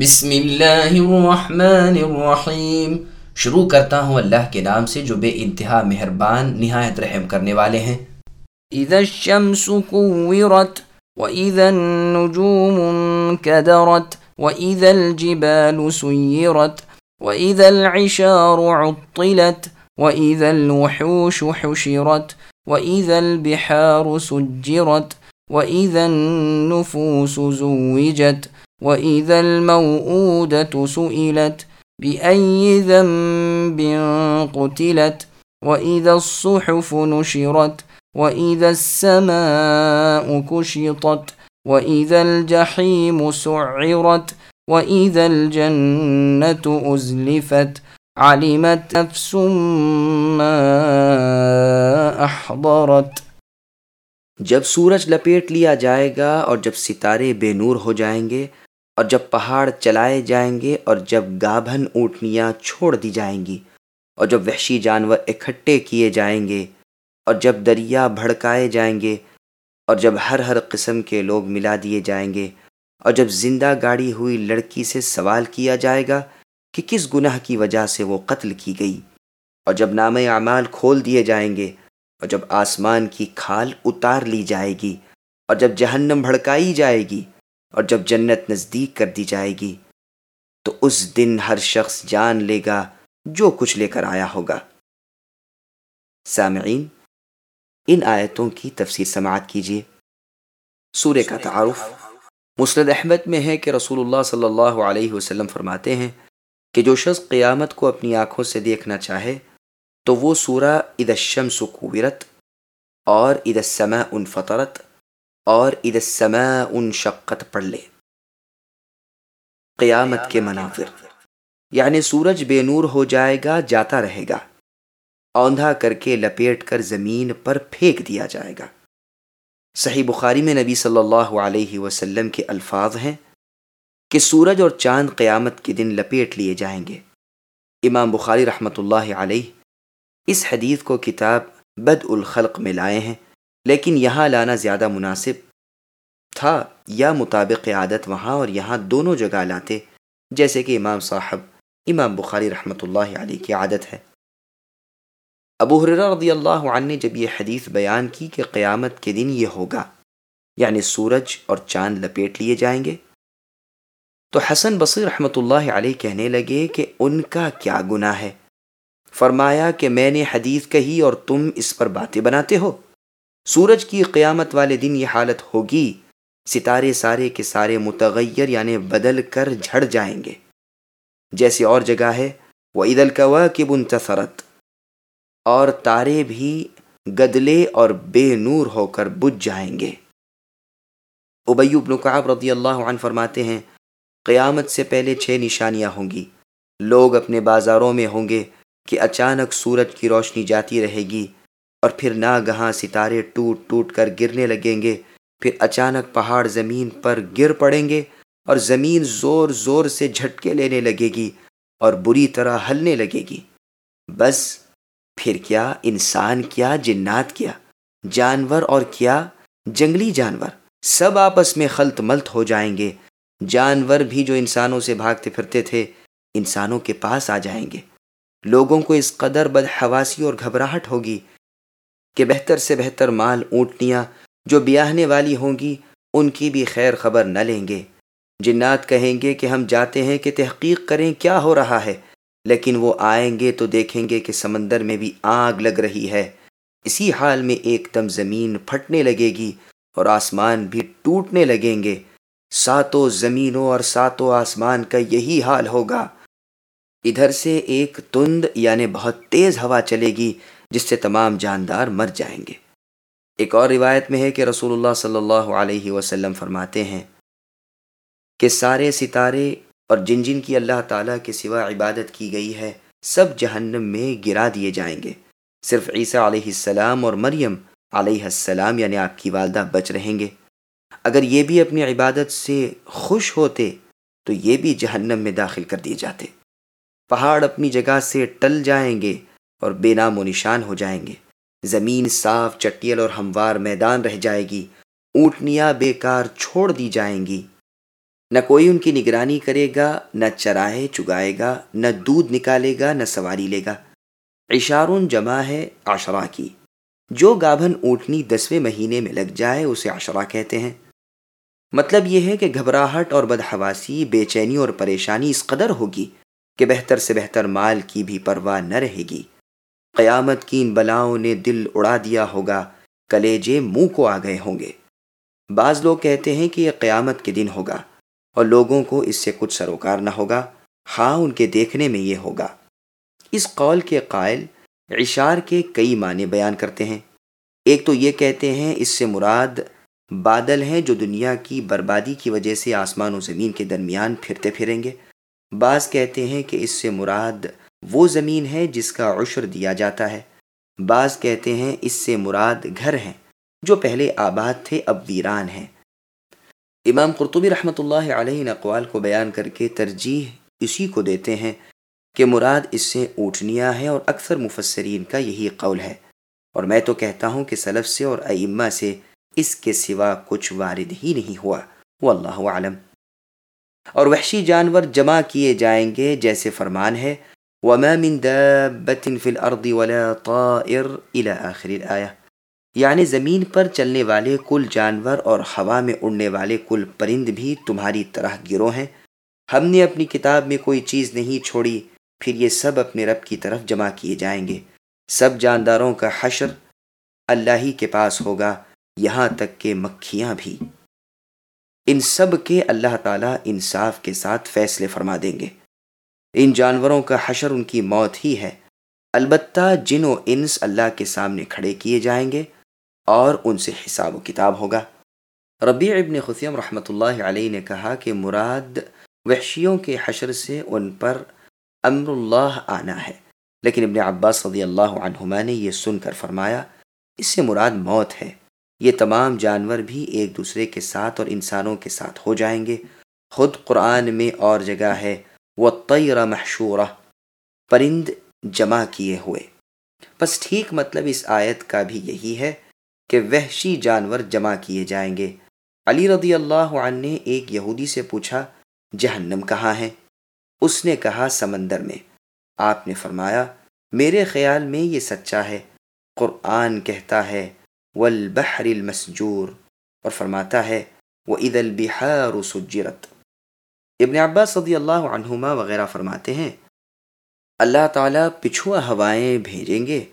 بسم اللہ الرحمن الرحیم شروع کرتا ہوں اللہ کے نام سے جو بے انتہا مہربان نہایت رحم کرنے والے ہیں۔ اذا الشمس كورت واذا النجوم انكدرت واذا الجبال سيرت واذا العشار عطلت واذا الوحوش حشرت واذا البحار سجرت واذا النفوس زوجت وَإِذَا الْمَوْءُودَةُ سُئِلَتْ بِأَيِّ ذَنبٍ قُتِلَتْ وَإِذَا الصُّحُفُ نُشِرَتْ وَإِذَا السَّمَاءُ كُشِطَتْ وَإِذَا الْجَحِيمُ سُعِّرَتْ وَإِذَا الْجَنَّةُ أُزْلِفَتْ عَلِمَتْ نَفْسٌ مَّا أَحْضَرَتْ جب سورج لپیٹ لیا جائے گا اور جب ستارے بے نور ہو جائیں گے اور جب پہاڑ چلائے جائیں گے اور جب گابھن اونٹنیاں چھوڑ دی جائیں گی اور جب وحشی جانور اکٹھے کیے جائیں گے اور جب دریا بھڑکائے جائیں گے اور جب ہر ہر قسم کے لوگ ملا دیے جائیں گے اور جب زندہ گاڑی ہوئی لڑکی سے سوال کیا جائے گا کہ کس گناہ کی وجہ سے وہ قتل کی گئی اور جب نام اعمال کھول دیے جائیں گے اور جب آسمان کی کھال اتار لی جائے گی اور جب جہنم بھڑکائی جائے گی اور جب جنت نزدیک کر دی جائے گی، تو اس دن ہر شخص جان لے گا جو کچھ لے کر آیا ہوگا۔ سامعین، ان آیتوں کی تفسیر سماعت کیجیے۔ سورہ کا تعارف مسرد احمد میں ہے کہ رسول اللہ صلی اللہ علیہ وسلم فرماتے ہیں کہ جو شخص قیامت کو اپنی آنکھوں سے دیکھنا چاہے، تو وہ سورہ الشمس کوبرت اور السماء ان فطرت اور السماء ان شقت پڑھ لے۔ قیامت کے مناظر۔ یعنی سورج بے نور ہو جائے گا، جاتا رہے گا۔ اوندھا کر کے لپیٹ کر زمین پر پھینک دیا جائے گا۔ صحیح بخاری میں نبی صلی اللہ علیہ وسلم کے الفاظ ہیں کہ سورج اور چاند قیامت کے دن لپیٹ لیے جائیں گے۔ امام بخاری رحمۃ اللہ علیہ اس حدیث کو کتاب بد الخلق میں لائے ہیں۔ لیکن یہاں لانا زیادہ مناسب تھا، یا مطابق عادت وہاں اور یہاں دونوں جگہ لاتے، جیسے کہ امام صاحب، امام بخاری رحمۃ اللہ علیہ کی عادت ہے۔ ابو حرر رضی اللہ عنہ نے جب یہ حدیث بیان کی کہ قیامت کے دن یہ ہوگا یعنی سورج اور چاند لپیٹ لیے جائیں گے، تو حسن بصیر رحمۃ اللہ علیہ کہنے لگے کہ ان کا کیا گناہ ہے؟ فرمایا کہ میں نے حدیث کہی اور تم اس پر باتیں بناتے ہو۔ سورج کی قیامت والے دن یہ حالت ہوگی، ستارے سارے کے سارے متغیر یعنی بدل کر جھڑ جائیں گے۔ جیسے اور جگہ ہے وہ عید القوا کی بنتفرت اور تارے بھی گدلے اور بے نور ہو کر بجھ جائیں گے۔ ابیوب نقاب رضی اللہ عنہ فرماتے ہیں، قیامت سے پہلے چھ نشانیاں ہوں گی۔ لوگ اپنے بازاروں میں ہوں گے کہ اچانک سورج کی روشنی جاتی رہے گی۔ اور پھر ناگہاں ستارے ٹوٹ ٹوٹ کر گرنے لگیں گے۔ پھر اچانک پہاڑ زمین پر گر پڑیں گے اور زمین زور زور سے جھٹکے لینے لگے گی اور بری طرح ہلنے لگے گی۔ بس پھر کیا انسان کیا جنات کیا؟ جانور اور کیا جنگلی جانور؟ سب آپس میں خلط ملت ہو جائیں گے۔ جانور بھی جو انسانوں سے بھاگتے پھرتے تھے، انسانوں کے پاس آ جائیں گے۔ لوگوں کو اس قدر بدحواسی اور گھبراہٹ ہوگی کہ بہتر سے بہتر مال اونٹنیاں جو بیاہنے والی ہوں گی، ان کی بھی خیر خبر نہ لیں گے۔ جنات کہیں گے کہ ہم جاتے ہیں کہ تحقیق کریں کیا ہو رہا ہے، لیکن وہ آئیں گے تو دیکھیں گے کہ سمندر میں بھی آگ لگ رہی ہے۔ اسی حال میں ایک دم زمین پھٹنے لگے گی اور آسمان بھی ٹوٹنے لگیں گے۔ ساتوں زمینوں اور ساتوں آسمان کا یہی حال ہوگا۔ ادھر سے ایک تند یعنی بہت تیز ہوا چلے گی۔ جس سے تمام جاندار مر جائیں گے۔ ایک اور روایت میں ہے کہ رسول اللہ صلی اللہ علیہ وسلم فرماتے ہیں کہ سارے ستارے اور جن جن کی اللہ تعالیٰ کے سوا عبادت کی گئی ہے، سب جہنم میں گرا دیے جائیں گے۔ صرف عیسیٰ علیہ السلام اور مریم علیہ السلام یعنی آپ کی والدہ بچ رہیں گے۔ اگر یہ بھی اپنی عبادت سے خوش ہوتے، تو یہ بھی جہنم میں داخل کر دیے جاتے۔ پہاڑ اپنی جگہ سے ٹل جائیں گے اور بے نام و نشان ہو جائیں گے۔ زمین صاف، چٹیل اور ہموار میدان رہ جائے گی۔ اونٹنیاں بیکار چھوڑ دی جائیں گی۔ نہ کوئی ان کی نگرانی کرے گا، نہ چراہے چگائے گا، نہ دودھ نکالے گا، نہ سواری لے گا۔ اشارون جمع ہے عشرہ کی۔ جو گابھن اونٹنی دسویں مہینے میں لگ جائے اسے عشرہ کہتے ہیں۔ مطلب یہ ہے کہ گھبراہٹ اور بدحواسی، بے چینی اور پریشانی اس قدر ہوگی کہ بہتر سے بہتر مال کی بھی پرواہ نہ رہے گی۔ قیامت کی ان بلاؤں نے دل اڑا دیا ہوگا، کلیجے منہ کو آ گئے ہوں گے۔ بعض لوگ کہتے ہیں کہ یہ قیامت کے دن ہوگا اور لوگوں کو اس سے کچھ سروکار نہ ہوگا۔ ہاں ان کے دیکھنے میں یہ ہوگا۔ اس قول کے قائل اشار کے کئی معنی بیان کرتے ہیں۔ ایک تو یہ کہتے ہیں، اس سے مراد بادل ہیں جو دنیا کی بربادی کی وجہ سے آسمان و زمین کے درمیان پھرتے پھریں گے۔ بعض کہتے ہیں کہ اس سے مراد وہ زمین ہے جس کا عشر دیا جاتا ہے۔ بعض کہتے ہیں اس سے مراد گھر ہیں، جو پہلے آباد تھے اب ویران ہیں۔ امام قرطبی رحمۃ اللہ علیہ اقوال کو بیان کر کے ترجیح اسی کو دیتے ہیں کہ مراد اس سے اونٹنیاں ہیں اور اکثر مفسرین کا یہی قول ہے۔ اور میں تو کہتا ہوں کہ سلف سے اور ائمہ سے اس کے سوا کچھ وارد ہی نہیں ہوا۔ وہ اللہ عالم اور وحشی جانور جمع کیے جائیں گے جیسے فرمان ہے وما من دابة في الأرض ولا طائر إلى آخر الآية یعنی زمین پر چلنے والے کل جانور اور ہوا میں اڑنے والے کل پرند بھی تمہاری طرح گرو ہیں۔ ہم نے اپنی کتاب میں کوئی چیز نہیں چھوڑی، پھر یہ سب اپنے رب کی طرف جمع کیے جائیں گے۔ سب جانداروں کا حشر اللہ ہی کے پاس ہوگا، یہاں تک کہ مکھیاں بھی۔ ان سب کے اللہ تعالیٰ انصاف کے ساتھ فیصلے فرما دیں گے۔ ان جانوروں کا حشر ان کی موت ہی ہے۔ البتہ جن و انس اللہ کے سامنے کھڑے کیے جائیں گے، اور ان سے حساب و کتاب ہوگا۔ ربیع ابن خسیم رحمۃ اللہ علیہ نے کہا کہ مراد وحشیوں کے حشر سے ان پر امر اللہ آنا ہے۔ لیکن ابن عباس صدی اللہ عنہما نے یہ سن کر فرمایا، اس سے مراد موت ہے۔ یہ تمام جانور بھی ایک دوسرے کے ساتھ اور انسانوں کے ساتھ ہو جائیں گے۔ خود قرآن میں اور جگہ ہے۔ وہ محشورہ۔ پرند جمع کیے ہوئے۔ بس ٹھیک مطلب اس آیت کا بھی یہی ہے کہ وحشی جانور جمع کیے جائیں گے۔ علی رضی اللہ عنہ نے ایک یہودی سے پوچھا، جہنم کہاں ہے؟ اس نے کہا، سمندر میں۔ آپ نے فرمایا، میرے خیال میں یہ سچا ہے۔ قرآن کہتا ہے، والبحر المسجور۔ اور فرماتا ہے وہ عید البہار سجرت۔ ابن عباس صدی اللہ عنہما وغیرہ فرماتے ہیں، اللہ تعالیٰ پچھوا ہوائیں بھیجیں گے،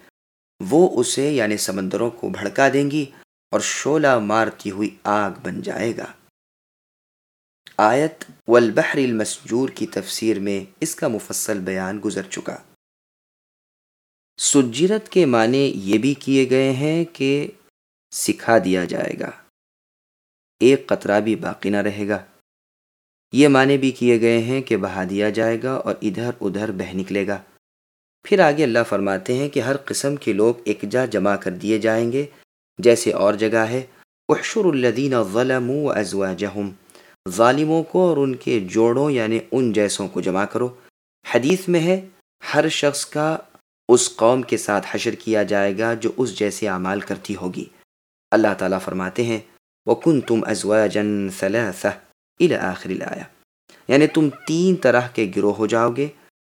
وہ اسے یعنی سمندروں کو بھڑکا دیں گی اور شولہ مارتی ہوئی آگ بن جائے گا۔ آیت والبحر المسجور کی تفسیر میں اس کا مفصل بیان گزر چکا۔ سجرت کے معنی یہ بھی کیے گئے ہیں کہ سکھا دیا جائے گا، ایک قطرہ بھی باقی نہ رہے گا۔ یہ معنی بھی کیے گئے ہیں کہ بہا دیا جائے گا اور ادھر ادھر بہ نکلے گا۔ پھر آگے اللہ فرماتے ہیں کہ ہر قسم کے لوگ ایک جا جمع کر دیے جائیں گے۔ جیسے اور جگہ ہے۔ احشر الدین ظلم و ازواجہم ظالموں کو اور ان کے جوڑوں یعنی ان جیسوں کو جمع کرو۔ حدیث میں ہے، ہر شخص کا اس قوم کے ساتھ حشر کیا جائے گا جو اس جیسے اعمال کرتی ہوگی۔ اللہ تعالیٰ فرماتے ہیں وہ کن تم ازوا جن آخر لایا یعنی تم تین طرح کے گروہ ہو جاؤ گے۔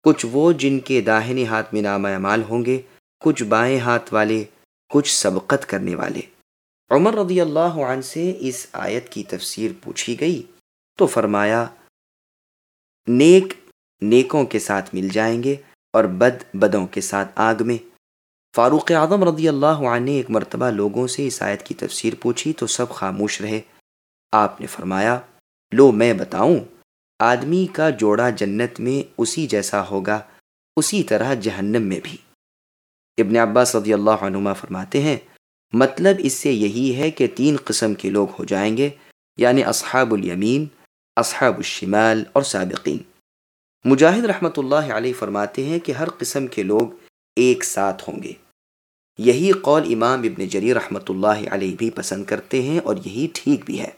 کچھ وہ جن کے داہنے ہاتھ میں نام اعمال ہوں گے، کچھ بائیں ہاتھ والے، کچھ سبقت کرنے والے۔ عمر رضی اللہ عنہ سے اس آیت کی تفسیر پوچھی گئی تو فرمایا، نیک نیکوں کے ساتھ مل جائیں گے اور بد بدوں کے ساتھ آگ میں۔ فاروق اعظم رضی اللہ عنہ نے ایک مرتبہ لوگوں سے اس آیت کی تفسیر پوچھی تو سب خاموش رہے۔ آپ نے فرمایا لو میں بتاؤں، آدمی کا جوڑا جنت میں اسی جیسا ہوگا، اسی طرح جہنم میں بھی۔ ابن عباس صدی اللہ عنما فرماتے ہیں مطلب اس سے یہی ہے کہ تین قسم کے لوگ ہو جائیں گے یعنی اصحاب الیمین، اصحاب الشمال اور سابقین۔ مجاہد رحمۃ اللہ علیہ فرماتے ہیں کہ ہر قسم کے لوگ ایک ساتھ ہوں گے۔ یہی قول امام ابن جری رحمۃ اللہ علیہ بھی پسند کرتے ہیں اور یہی ٹھیک بھی ہے۔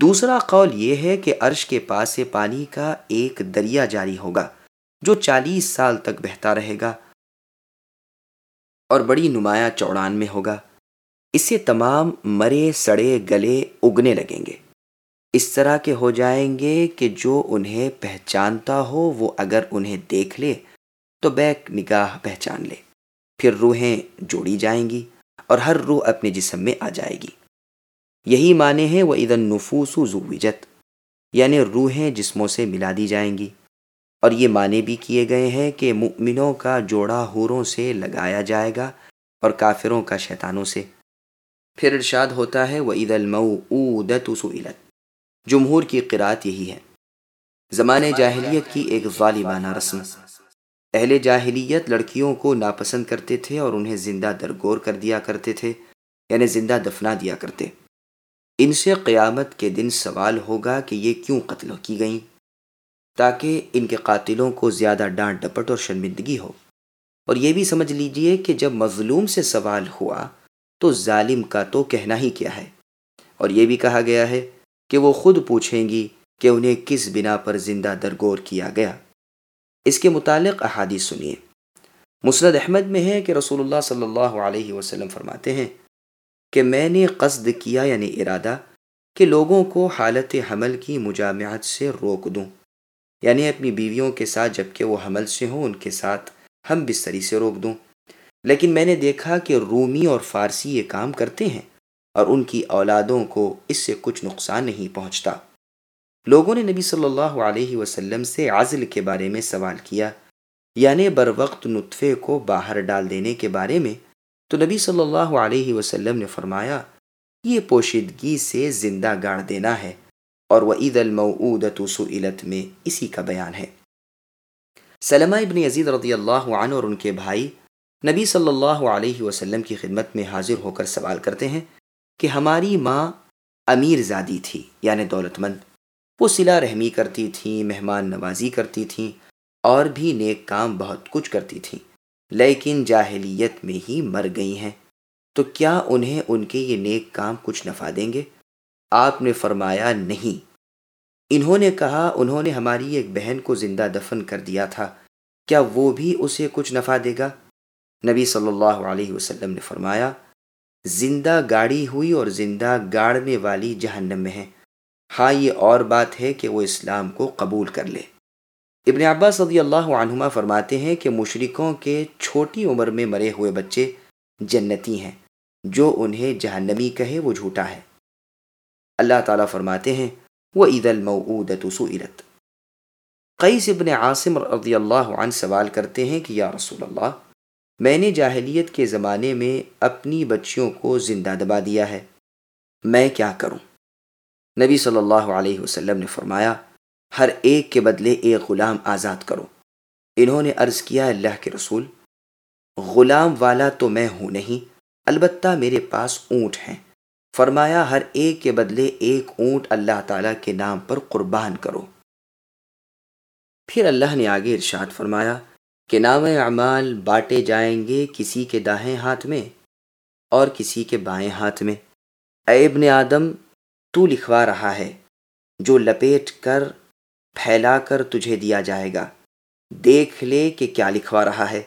دوسرا قول یہ ہے کہ عرش کے پاس سے پانی کا ایک دریا جاری ہوگا، جو چالیس سال تک بہتا رہے گا اور بڑی نمایاں چوڑان میں ہوگا۔ اس سے تمام مرے، سڑے، گلے اگنے لگیں گے۔ اس طرح کے ہو جائیں گے کہ جو انہیں پہچانتا ہو، وہ اگر انہیں دیکھ لے تو بیک نگاہ پہچان لے۔ پھر روحیں جوڑی جائیں گی اور ہر روح اپنے جسم میں آ جائے گی۔ یہی معنی ہے وہ ادن نفوس زوجت۔ یعنی روحیں جسموں سے ملا دی جائیں گی۔ اور یہ معنی بھی کیے گئے ہیں کہ مؤمنوں کا جوڑا حوروں سے لگایا جائے گا اور کافروں کا شیطانوں سے۔ پھر ارشاد ہوتا ہے وہ عید المعودت سعلت جمہور کی قرات یہی ہے۔ زمانے جاہلیت کی ایک ظالمانہ رسم۔ اہل جاہلیت لڑکیوں کو ناپسند کرتے تھے اور انہیں زندہ درگور کر دیا کرتے تھے یعنی زندہ دفنا دیا کرتے۔ ان سے قیامت کے دن سوال ہوگا کہ یہ کیوں قتل کی گئیں، تاکہ ان کے قاتلوں کو زیادہ ڈانٹ ڈپٹ اور شرمندگی ہو۔ اور یہ بھی سمجھ لیجیے کہ جب مظلوم سے سوال ہوا تو ظالم کا تو کہنا ہی کیا ہے۔ اور یہ بھی کہا گیا ہے کہ وہ خود پوچھیں گی کہ انہیں کس بنا پر زندہ درگور کیا گیا۔ اس کے متعلق احادیث سنیے۔ مسرد احمد میں ہے کہ رسول اللہ صلی اللہ علیہ وسلم فرماتے ہیں کہ میں نے قصد کیا یعنی ارادہ، کہ لوگوں کو حالت حمل کی مجامعت سے روک دوں۔ یعنی اپنی بیویوں کے ساتھ جبکہ وہ حمل سے ہوں، ان کے ساتھ ہم بستری سے روک دوں۔ لیکن میں نے دیکھا کہ رومی اور فارسی یہ کام کرتے ہیں اور ان کی اولادوں کو اس سے کچھ نقصان نہیں پہنچتا۔ لوگوں نے نبی صلی اللہ علیہ وسلم سے عزل کے بارے میں سوال کیا یعنی بر وقت نطفے کو باہر ڈال دینے کے بارے میں۔ تو نبی صلی اللہ علیہ وسلم نے فرمایا، یہ پوشیدگی سے زندہ گاڑ دینا ہے، اور وہ عید المعودت سعلت میں اسی کا بیان ہے۔ سلمہ ابن یزید رضی اللہ عنہ اور ان کے بھائی نبی صلی اللہ علیہ وسلم کی خدمت میں حاضر ہو کر سوال کرتے ہیں کہ ہماری ماں امیر زادی تھی یعنی دولت مند۔ وہ صلہ رحمی کرتی تھیں، مہمان نوازی کرتی تھیں، اور بھی نیک کام بہت کچھ کرتی تھیں۔ لیکن جاہلیت میں ہی مر گئی ہیں۔ تو کیا انہیں ان کے یہ نیک کام کچھ نفع دیں گے؟ آپ نے فرمایا نہیں۔ انہوں نے کہا، انہوں نے ہماری ایک بہن کو زندہ دفن کر دیا تھا۔ کیا وہ بھی اسے کچھ نفع دے گا؟ نبی صلی اللہ علیہ وسلم نے فرمایا، زندہ گاڑی ہوئی اور زندہ گاڑنے والی جہنم میں ہے۔ ہاں یہ اور بات ہے کہ وہ اسلام کو قبول کر لے۔ ابن عباس رضی اللہ عنہما فرماتے ہیں کہ مشرکوں کے چھوٹی عمر میں مرے ہوئے بچے جنتی ہیں، جو انہیں جہنمی کہے وہ جھوٹا ہے۔ اللہ تعالیٰ فرماتے ہیں وہ عید المعودت سعرت قیس ابن عاصم رضی اللہ عنہ سوال کرتے ہیں کہ یا رسول اللہ، میں نے جاہلیت کے زمانے میں اپنی بچیوں کو زندہ دبا دیا ہے، میں کیا کروں؟ نبی صلی اللہ علیہ وسلم نے فرمایا ہر ایک کے بدلے ایک غلام آزاد کرو۔ انہوں نے عرض کیا، اللہ کے رسول، غلام والا تو میں ہوں نہیں، البتہ میرے پاس اونٹ ہیں۔ فرمایا، ہر ایک کے بدلے ایک اونٹ اللہ تعالیٰ کے نام پر قربان کرو۔ پھر اللہ نے آگے ارشاد فرمایا کہ نام اعمال بانٹے جائیں گے کسی کے داہیں ہاتھ میں اور کسی کے بائیں ہاتھ میں۔ اے ابن آدم، تو لکھوا رہا ہے، جو لپیٹ کر پھیلا کر تجھے دیا جائے گا۔ دیکھ لے کہ کیا لکھوا رہا ہے۔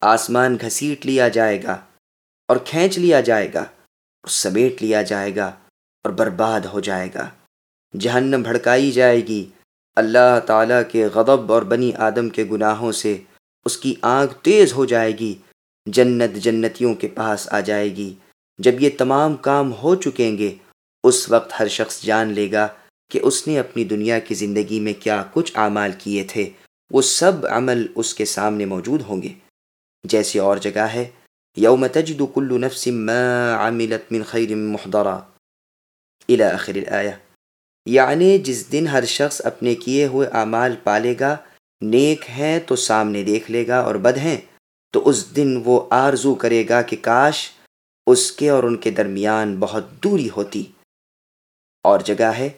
آسمان گھسیٹ لیا جائے گا اور کھینچ لیا جائے گا سمیٹ لیا جائے گا اور برباد ہو جائے گا۔ جہنم بھڑکائی جائے گی۔ اللہ تعالیٰ کے غضب اور بنی آدم کے گناہوں سے اس کی آنکھ تیز ہو جائے گی۔ جنت جنتیوں کے پاس آ جائے گی۔ جب یہ تمام کام ہو چکیں گے، اس وقت ہر شخص جان لے گا کہ اس نے اپنی دنیا کی زندگی میں کیا کچھ اعمال کیے تھے، وہ سب عمل اس کے سامنے موجود ہوں گے۔ جیسی اور جگہ ہے، یوم تجد كل نفس ما عملت من خیر محضرا۔ الى آخر الآیہ۔ یعنی جس دن ہر شخص اپنے کیے ہوئے اعمال پالے گا، نیک ہیں تو سامنے دیکھ لے گا اور بد ہیں، تو اس دن وہ آرزو کرے گا کہ کاش اس کے اور ان کے درمیان بہت دوری ہوتی۔ اور جگہ ہے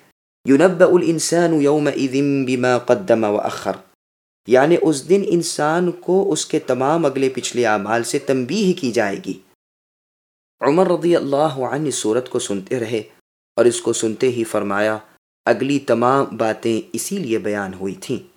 ينبأ الانسان یومئذ بما قدم واخر یعنی اس دن انسان کو اس کے تمام اگلے پچھلے اعمال سے تنبیہ کی جائے گی۔ عمر رضی اللہ عنہ صورت کو سنتے رہے اور اس کو سنتے ہی فرمایا، اگلی تمام باتیں اسی لیے بیان ہوئی تھیں۔